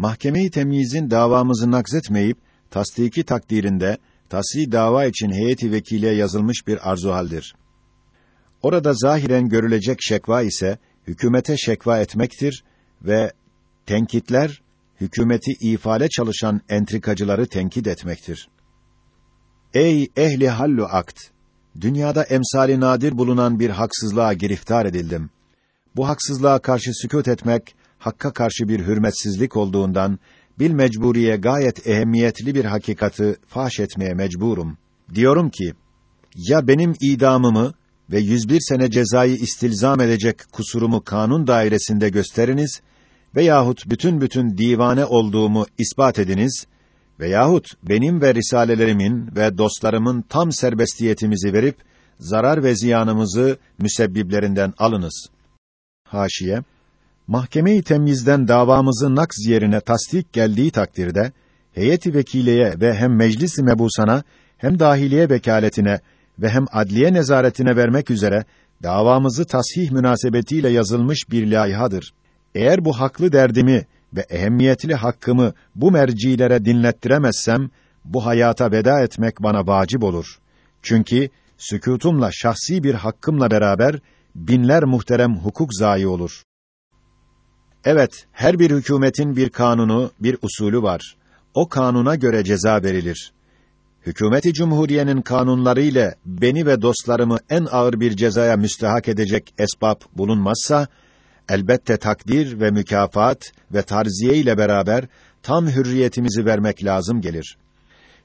mahkeme-i temyizin davamızı nakzetmeyip tasdiki takdirinde tasih dava için heyeti vekiliye yazılmış bir arzuhaldir. Orada zahiren görülecek şekva ise hükümete şekva etmektir ve tenkitler hükümeti ifale çalışan entrikacıları tenkit etmektir. Ey ehli hallu akt! Dünyada emsali nadir bulunan bir haksızlığa giriftar edildim. Bu haksızlığa karşı sükût etmek, hakka karşı bir hürmetsizlik olduğundan, bil mecburiye gayet ehemmiyetli bir hakikati faş etmeye mecburum. Diyorum ki, ya benim idamımı ve 101 sene cezayı istilzam edecek kusurumu kanun dairesinde gösteriniz veyahut bütün bütün divane olduğumu ispat ediniz veyahut benim ve risalelerimin ve dostlarımın tam serbestiyetimizi verip zarar ve ziyanımızı müsebbiblerinden alınız. Haşiye Mahkeme-i temyizden davamızı nakz yerine tasdik geldiği takdirde heyeti vekileye ve hem meclis-i mebusana hem dahiliye vekaletine ve hem adliye nezaretine vermek üzere davamızı tasih münasebetiyle yazılmış bir laihadır. Eğer bu haklı derdimi ve ehemmiyetli hakkımı bu mercilere dinlettiremezsem bu hayata veda etmek bana vacip olur. Çünkü sükutumla şahsi bir hakkımla beraber binler muhterem hukuk zayi olur. Evet, her bir hükümetin bir kanunu, bir usulü var. O kanuna göre ceza verilir. Hükümeti Cumhuriye'nin kanunları ile beni ve dostlarımı en ağır bir cezaya müstehak edecek esbab bulunmazsa, elbette takdir ve mükafat ve tarziye ile beraber tam hürriyetimizi vermek lazım gelir.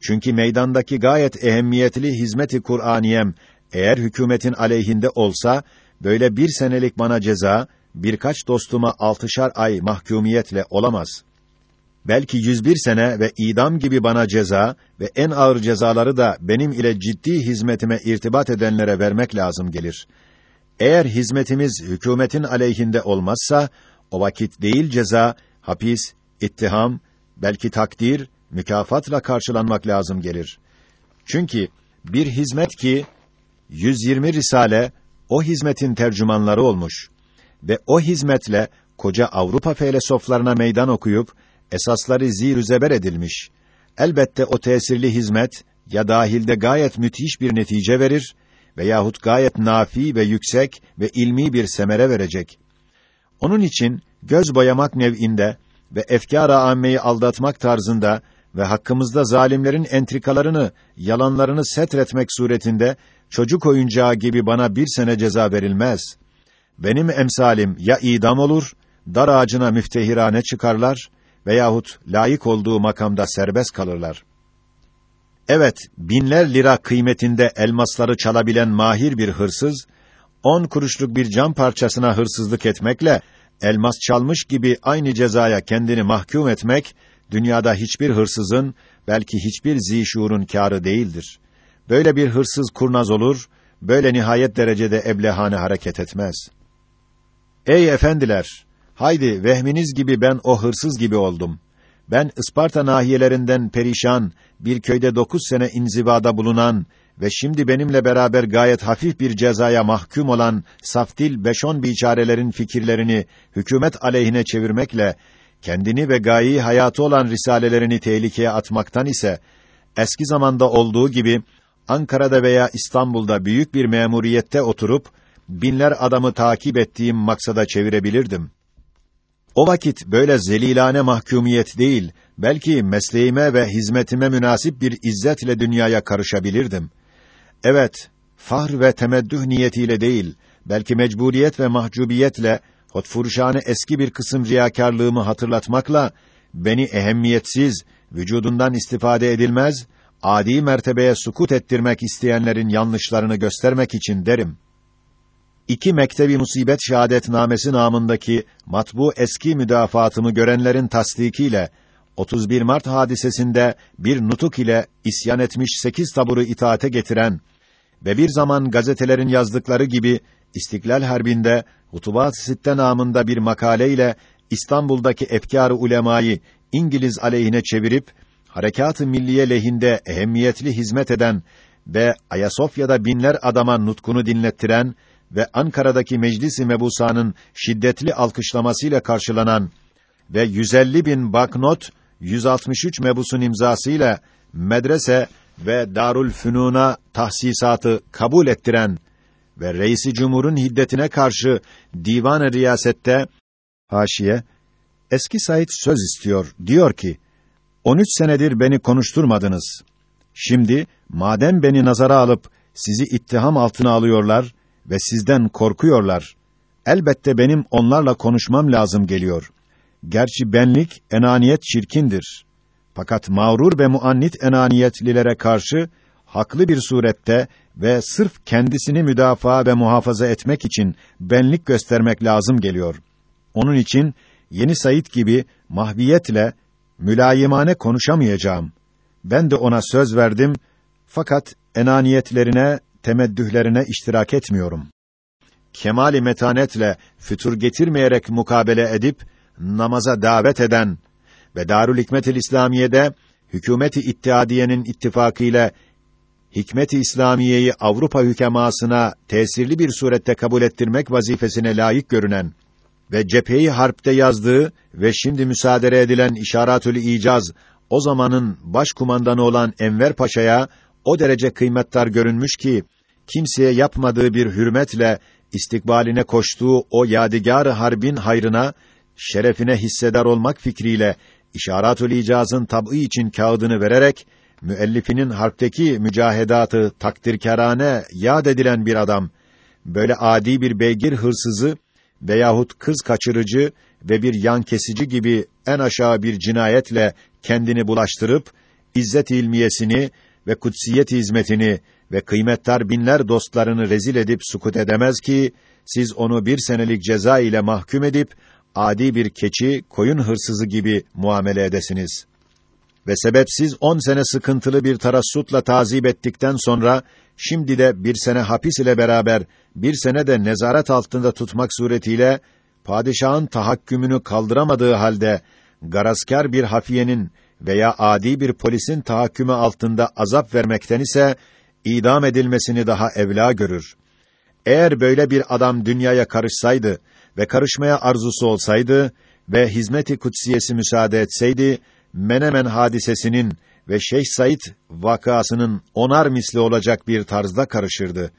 Çünkü meydandaki gayet ehemmiyetli hizmeti Kur'aniyem eğer hükümetin aleyhinde olsa böyle bir senelik bana ceza birkaç dostuma altışar ay mahkumiyetle olamaz. Belki 101 sene ve idam gibi bana ceza ve en ağır cezaları da benim ile ciddi hizmetime irtibat edenlere vermek lazım gelir. Eğer hizmetimiz hükümetin aleyhinde olmazsa o vakit değil ceza, hapis, ittiham, belki takdir, mükafatla karşılanmak lazım gelir. Çünkü bir hizmet ki 120 risale o hizmetin tercümanları olmuş ve o hizmetle koca Avrupa felsefelerine meydan okuyup esasları zir zeber edilmiş. Elbette o tesirli hizmet ya dahilde gayet müthiş bir netice verir veyahut gayet nafi ve yüksek ve ilmi bir semere verecek. Onun için göz boyamak nev'inde ve efkâr-ı âmmeyi aldatmak tarzında ve hakkımızda zalimlerin entrikalarını, yalanlarını setretmek suretinde çocuk oyuncağı gibi bana bir sene ceza verilmez. Benim emsalim ya idam olur, dar ağacına müftehirane çıkarlar veyahut layık olduğu makamda serbest kalırlar. Evet, binler lira kıymetinde elmasları çalabilen mahir bir hırsız, on kuruşluk bir cam parçasına hırsızlık etmekle, elmas çalmış gibi aynı cezaya kendini mahkum etmek, dünyada hiçbir hırsızın, belki hiçbir zişurun kârı değildir. Böyle bir hırsız kurnaz olur, böyle nihayet derecede eblehane hareket etmez. Ey efendiler! Haydi vehminiz gibi ben o hırsız gibi oldum. Ben Isparta nahiyelerinden perişan, bir köyde dokuz sene inzivada bulunan ve şimdi benimle beraber gayet hafif bir cezaya mahkum olan saftil beş on biçarelerin fikirlerini hükümet aleyhine çevirmekle kendini ve gayi hayatı olan risalelerini tehlikeye atmaktan ise eski zamanda olduğu gibi Ankara'da veya İstanbul'da büyük bir memuriyette oturup binler adamı takip ettiğim maksada çevirebilirdim. O vakit böyle zelilane mahkumiyet değil, belki mesleğime ve hizmetime münasip bir izzetle dünyaya karışabilirdim. Evet, fahr ve temeddüh niyetiyle değil, belki mecburiyet ve mahcubiyetle, hotfurşane eski bir kısım riyakarlığımı hatırlatmakla, beni ehemmiyetsiz, vücudundan istifade edilmez, adi mertebeye sukut ettirmek isteyenlerin yanlışlarını göstermek için derim iki mektebi musibet şahadetnamesi namındaki matbu eski müdafaatımı görenlerin tasdikiyle 31 Mart hadisesinde bir nutuk ile isyan etmiş sekiz taburu itaate getiren ve bir zaman gazetelerin yazdıkları gibi İstiklal Harbi'nde Hutubat Sitte namında bir makale ile İstanbul'daki efkâr-ı ulemayı İngiliz aleyhine çevirip harekat-ı milliye lehinde ehemmiyetli hizmet eden ve Ayasofya'da binler adama nutkunu dinlettiren ve Ankara'daki Meclis-i Mebusa'nın şiddetli alkışlamasıyla karşılanan ve 150 bin banknot 163 mebusun imzasıyla medrese ve Darül Fünun'a tahsisatı kabul ettiren ve Reisi Cumhur'un hiddetine karşı Divan-ı Riyaset'te haşiye eski Said söz istiyor. Diyor ki: 13 senedir beni konuşturmadınız. Şimdi madem beni nazara alıp sizi ittiham altına alıyorlar ve sizden korkuyorlar. Elbette benim onlarla konuşmam lazım geliyor. Gerçi benlik, enaniyet çirkindir. Fakat mağrur ve muannit enaniyetlilere karşı haklı bir surette ve sırf kendisini müdafaa ve muhafaza etmek için benlik göstermek lazım geliyor. Onun için yeni Said gibi mahviyetle mülayimane konuşamayacağım. Ben de ona söz verdim fakat enaniyetlerine, temeddühlerine iştirak etmiyorum. Kemali metanetle fütur getirmeyerek mukabele edip namaza davet eden ve Darül Hikmetil İslamiye'de hükümeti ittihadiyenin ittifakıyla Hikmet-i İslamiyeyi Avrupa hükemasına tesirli bir surette kabul ettirmek vazifesine layık görünen ve cepheyi harpte yazdığı ve şimdi müsaade edilen İşaratül İcaz o zamanın başkumandanı olan Enver Paşa'ya o derece kıymetdar görünmüş ki kimseye yapmadığı bir hürmetle istikbaline koştuğu o yadigar harbin hayrına şerefine hissedar olmak fikriyle İşaratül İcaz'ın tab'ı için kağıdını vererek müellifinin harpteki mücahedatı takdirkârane yad edilen bir adam böyle adi bir beygir hırsızı veyahut kız kaçırıcı ve bir yan kesici gibi en aşağı bir cinayetle kendini bulaştırıp izzet ilmiyesini ve kutsiyet hizmetini ve kıymettar binler dostlarını rezil edip sukut edemez ki siz onu bir senelik ceza ile mahkum edip adi bir keçi, koyun hırsızı gibi muamele edesiniz. Ve sebepsiz on sene sıkıntılı bir tarassutla tazip ettikten sonra, şimdi de bir sene hapis ile beraber, bir sene de nezaret altında tutmak suretiyle, padişahın tahakkümünü kaldıramadığı halde, garazkar bir hafiyenin veya adi bir polisin tahakkümü altında azap vermekten ise, idam edilmesini daha evla görür. Eğer böyle bir adam dünyaya karışsaydı ve karışmaya arzusu olsaydı ve hizmeti kutsiyesi müsaade etseydi, Menemen hadisesinin ve Şeyh Said vakasının onar misli olacak bir tarzda karışırdı.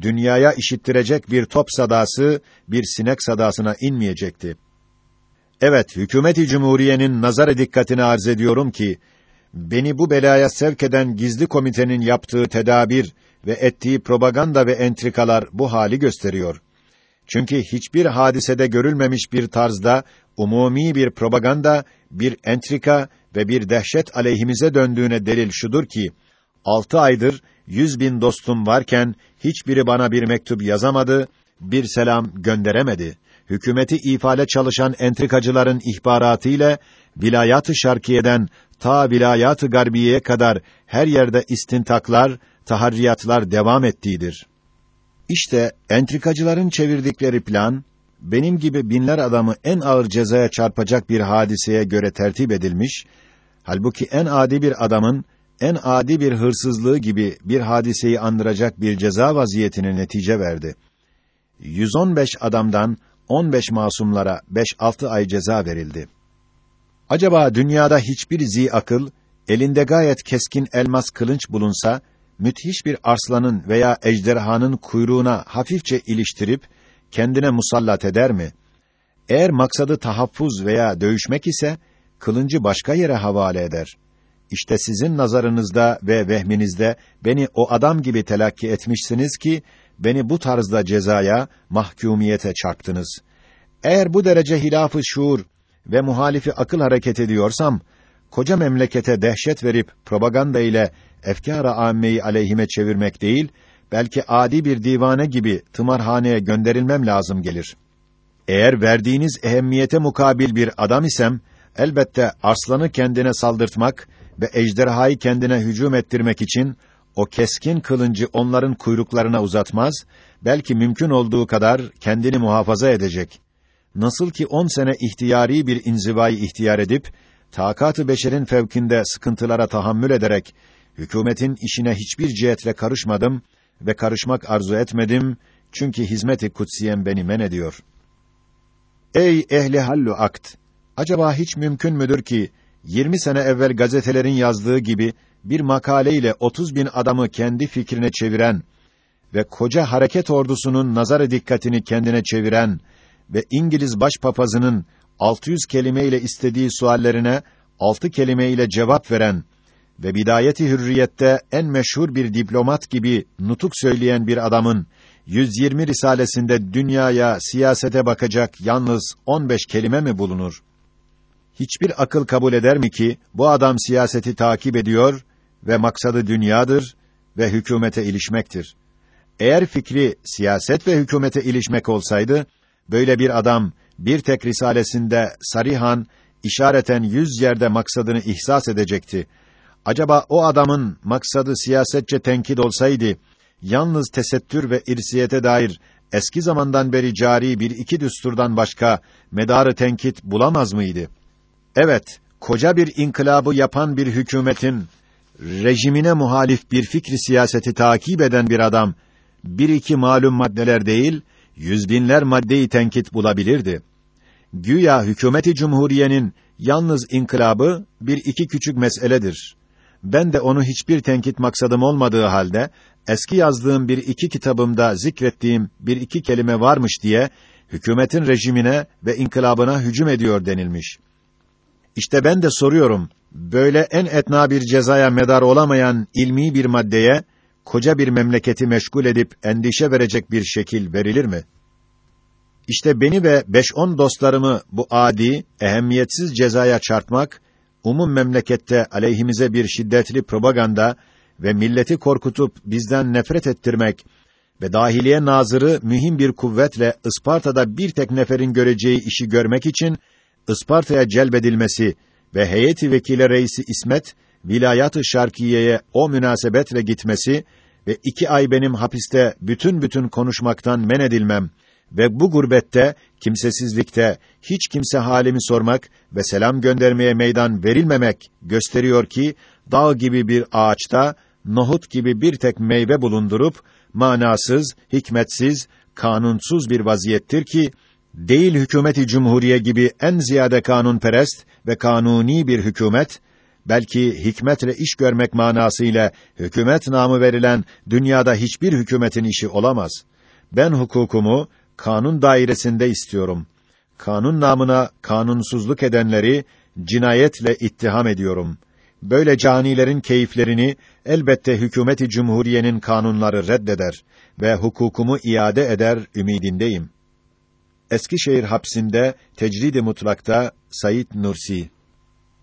Dünyaya işittirecek bir top sadası, bir sinek sadasına inmeyecekti. Evet, hükümeti cumhuriyenin nazar dikkatini arz ediyorum ki, beni bu belaya sevk eden gizli komitenin yaptığı tedabir ve ettiği propaganda ve entrikalar bu hali gösteriyor. Çünkü hiçbir hadisede görülmemiş bir tarzda umumi bir propaganda, bir entrika ve bir dehşet aleyhimize döndüğüne delil şudur ki, altı aydır yüz bin dostum varken hiçbiri bana bir mektup yazamadı, bir selam gönderemedi. Hükümeti ifale çalışan entrikacıların ihbaratı ile vilayat-ı şarkiyeden ta vilayat-ı garbiyeye kadar her yerde istintaklar, taharriyatlar devam ettiğidir. İşte entrikacıların çevirdikleri plan benim gibi binler adamı en ağır cezaya çarpacak bir hadiseye göre tertip edilmiş, halbuki en adi bir adamın en adi bir hırsızlığı gibi bir hadiseyi andıracak bir ceza vaziyetine netice verdi. 115 adamdan 15 masumlara 5-6 ay ceza verildi. Acaba dünyada hiçbir zi akıl elinde gayet keskin elmas kılınç bulunsa müthiş bir arslanın veya ejderhanın kuyruğuna hafifçe iliştirip kendine musallat eder mi? Eğer maksadı tahaffuz veya dövüşmek ise kılıncı başka yere havale eder. İşte sizin nazarınızda ve vehminizde beni o adam gibi telakki etmişsiniz ki beni bu tarzda cezaya, mahkumiyete çarptınız. Eğer bu derece hilafı şuur ve muhalifi akıl hareket ediyorsam koca memlekete dehşet verip propaganda ile efkâr-ı âmmeyi aleyhime çevirmek değil, belki adi bir divane gibi tımarhaneye gönderilmem lazım gelir. Eğer verdiğiniz ehemmiyete mukabil bir adam isem, elbette arslanı kendine saldırtmak ve ejderhayı kendine hücum ettirmek için o keskin kılıncı onların kuyruklarına uzatmaz, belki mümkün olduğu kadar kendini muhafaza edecek. Nasıl ki on sene ihtiyari bir inzivayı ihtiyar edip, takat-ı beşerin fevkinde sıkıntılara tahammül ederek, hükümetin işine hiçbir cihetle karışmadım ve karışmak arzu etmedim, çünkü hizmet-i kutsiyen beni men ediyor. Ey ehli hallu akt! Acaba hiç mümkün müdür ki 20 sene evvel gazetelerin yazdığı gibi bir makaleyle 30 bin adamı kendi fikrine çeviren ve koca hareket ordusunun nazarı dikkatini kendine çeviren ve İngiliz başpapazının 600 kelimeyle istediği suallerine 6 kelimeyle cevap veren ve bidayeti hürriyette en meşhur bir diplomat gibi nutuk söyleyen bir adamın 120 risalesinde dünyaya, siyasete bakacak yalnız 15 kelime mi bulunur? Hiçbir akıl kabul eder mi ki bu adam siyaseti takip ediyor ve maksadı dünyadır ve hükümete ilişmektir? Eğer fikri siyaset ve hükümete ilişmek olsaydı böyle bir adam bir tek risalesinde sarihan işareten yüz yerde maksadını ihsas edecekti. Acaba o adamın maksadı siyasetçe tenkit olsaydı, yalnız tesettür ve irsiyete dair eski zamandan beri cari bir iki düsturdan başka medarı tenkit bulamaz mıydı? Evet, koca bir inkılabı yapan bir hükümetin rejimine muhalif bir fikri siyaseti takip eden bir adam bir iki malum maddeler değil, yüz binler maddeyi tenkit bulabilirdi. Güya hükümeti cumhuriyenin yalnız inkılabı bir iki küçük meseledir. Ben de onu hiçbir tenkit maksadım olmadığı halde eski yazdığım bir iki kitabımda zikrettiğim bir iki kelime varmış diye hükümetin rejimine ve inkılabına hücum ediyor denilmiş. İşte ben de soruyorum, böyle en etna bir cezaya medar olamayan ilmi bir maddeye koca bir memleketi meşgul edip endişe verecek bir şekil verilir mi? İşte beni ve beş on dostlarımı bu adi, ehemmiyetsiz cezaya çarpmak, umum memlekette aleyhimize bir şiddetli propaganda ve milleti korkutup bizden nefret ettirmek ve dahiliye nazırı mühim bir kuvvetle Isparta'da bir tek neferin göreceği işi görmek için Isparta'ya celbedilmesi ve heyeti vekile reisi İsmet vilayat-ı Şarkiye'ye o münasebetle gitmesi ve iki ay benim hapiste bütün bütün konuşmaktan men edilmem ve bu gurbette, kimsesizlikte, hiç kimse halimi sormak ve selam göndermeye meydan verilmemek gösteriyor ki, dağ gibi bir ağaçta, nohut gibi bir tek meyve bulundurup, manasız, hikmetsiz, kanunsuz bir vaziyettir ki, değil hükümeti cumhuriye gibi en ziyade kanunperest ve kanuni bir hükümet, belki hikmetle iş görmek manasıyla hükümet namı verilen dünyada hiçbir hükümetin işi olamaz. Ben hukukumu kanun dairesinde istiyorum. Kanun namına kanunsuzluk edenleri cinayetle ittiham ediyorum. Böyle canilerin keyiflerini elbette hükümeti cumhuriyenin kanunları reddeder ve hukukumu iade eder ümidindeyim. Eskişehir hapsinde tecrid-i mutlakta Sayit Nursi